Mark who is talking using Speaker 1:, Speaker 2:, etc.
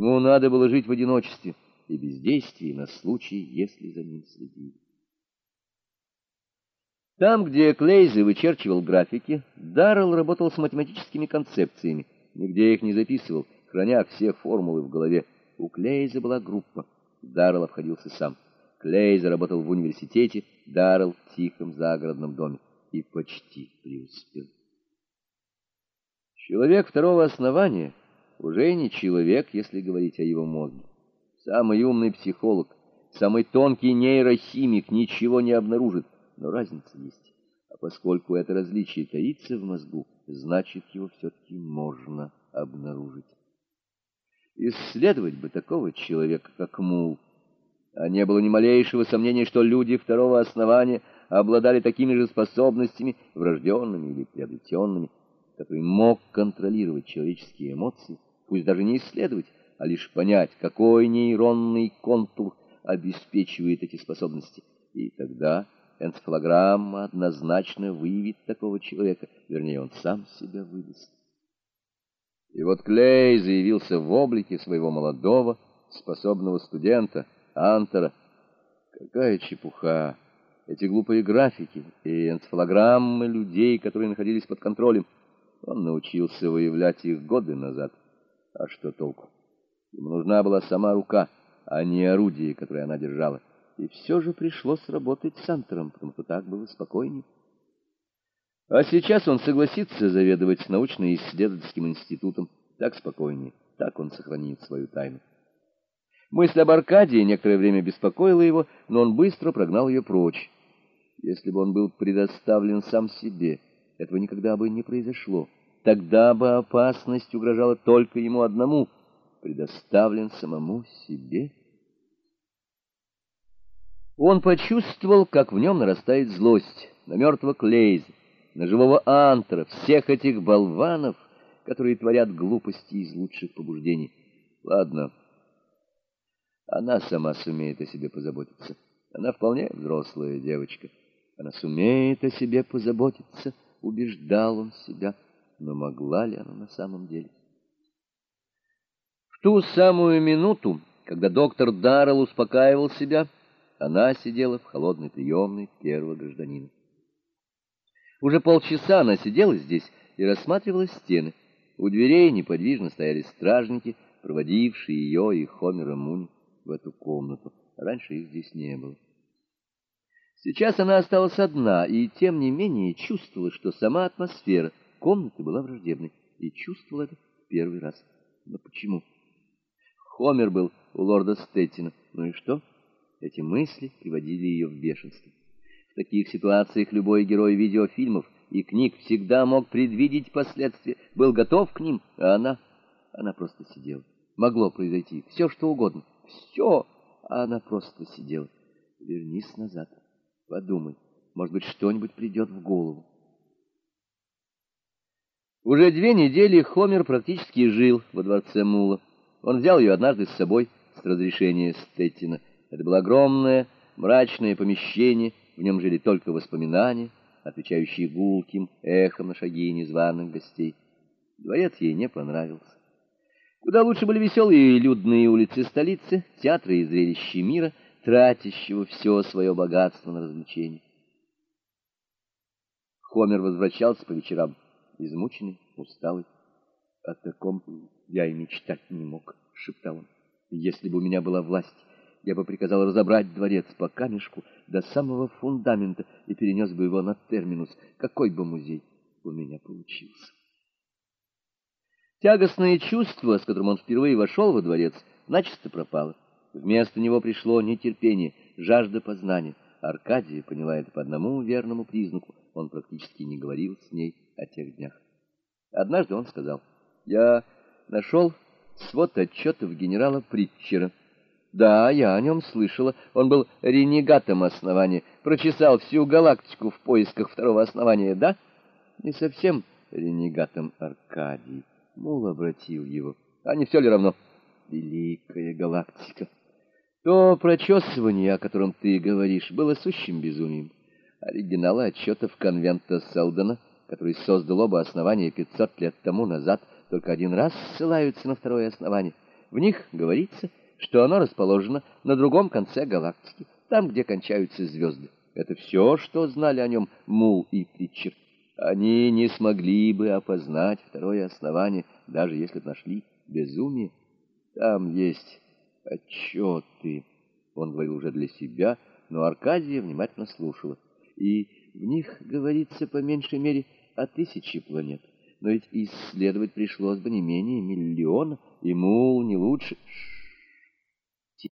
Speaker 1: Ему надо было жить в одиночестве и бездействии на случай, если за ним следили. Там, где Клейзе вычерчивал графики, Даррелл работал с математическими концепциями, нигде их не записывал, храня все формулы в голове. У Клейза была группа, Даррелл обходился сам. Клейзе работал в университете, Даррелл в тихом загородном доме и почти преуспел. Человек второго основания уже не человек, если говорить о его мозге. Самый умный психолог, самый тонкий нейрохимик ничего не обнаружит, но разница есть. А поскольку это различие таится в мозгу, значит, его все-таки можно обнаружить. Исследовать бы такого человека, как Мул, а не было ни малейшего сомнения, что люди второго основания обладали такими же способностями, врожденными или приобретенными, который мог контролировать человеческие эмоции, пусть даже не исследовать, а лишь понять, какой нейронный контур обеспечивает эти способности. И тогда энцефалограмма однозначно выявит такого человека, вернее, он сам себя выдаст. И вот Клей заявился в облике своего молодого, способного студента, Антера. Какая чепуха! Эти глупые графики и энцефалограммы людей, которые находились под контролем. Он научился выявлять их годы назад. А что толку? Ему нужна была сама рука, а не орудие, которое она держала. И все же пришлось работать с Антером, потому что так было спокойнее. А сейчас он согласится заведовать научно-исследовательским институтом. Так спокойнее, так он сохранит свою тайну. Мысль об Аркадии некоторое время беспокоила его, но он быстро прогнал ее прочь. Если бы он был предоставлен сам себе, этого никогда бы не произошло. Тогда бы опасность угрожала только ему одному, предоставлен самому себе. Он почувствовал, как в нем нарастает злость на мертвого Клейза, на живого Антера, всех этих болванов, которые творят глупости из лучших побуждений. Ладно, она сама сумеет о себе позаботиться. Она вполне взрослая девочка. Она сумеет о себе позаботиться, убеждал он себя. Но могла ли она на самом деле? В ту самую минуту, когда доктор Даррелл успокаивал себя, она сидела в холодной приемной первого гражданина. Уже полчаса она сидела здесь и рассматривала стены. У дверей неподвижно стояли стражники, проводившие ее и Хомера Муни в эту комнату. Раньше их здесь не было. Сейчас она осталась одна, и тем не менее чувствовала, что сама атмосфера комнаты была враждебной, и чувствовала это в первый раз. Но почему? Хомер был у лорда Стеттина. Ну и что? Эти мысли приводили ее в бешенство. В таких ситуациях любой герой видеофильмов и книг всегда мог предвидеть последствия, был готов к ним, а она... Она просто сидела. Могло произойти все, что угодно все, а она просто сидела. Вернись назад, подумай, может быть, что-нибудь придет в голову. Уже две недели Хомер практически жил во дворце Мула. Он взял ее однажды с собой с разрешения Стеттина. Это было огромное, мрачное помещение, в нем жили только воспоминания, отвечающие гулким эхом на шаги незваных гостей. Дворец ей не понравился. Куда лучше были веселые и людные улицы столицы, театры и зрелища мира, тратящего все свое богатство на развлечения. Хомер возвращался по вечерам, измученный, усталый. О таком я и мечтать не мог, — шептал он. Если бы у меня была власть, я бы приказал разобрать дворец по камешку до самого фундамента и перенес бы его на терминус. Какой бы музей у меня получился. Тягостное чувство, с которым он впервые вошел во дворец, начисто пропало. Вместо него пришло нетерпение, жажда познания. Аркадия поняла это по одному верному признаку. Он практически не говорил с ней о тех днях. Однажды он сказал, «Я нашел свод отчетов генерала Притчера. Да, я о нем слышала. Он был ренегатом основания, прочесал всю галактику в поисках второго основания, да? Не совсем ренегатом Аркадий. Мул обратил его. А не все ли равно? Великая галактика. То прочесывание, о котором ты говоришь, было сущим безумием. Оригиналы отчетов конвента Селдона, который создал оба основания 500 лет тому назад, только один раз ссылаются на второе основание. В них говорится, что оно расположено на другом конце галактики, там, где кончаются звезды. Это все, что знали о нем Мул и Притчер. Они не смогли бы опознать второе основание, даже если бы нашли безумие. Там есть отчеты. Он говорил уже для себя, но Аркадия внимательно слушала. И в них говорится по меньшей мере о тысяче планет. Но ведь исследовать пришлось бы не менее миллиона, и Мул не лучше...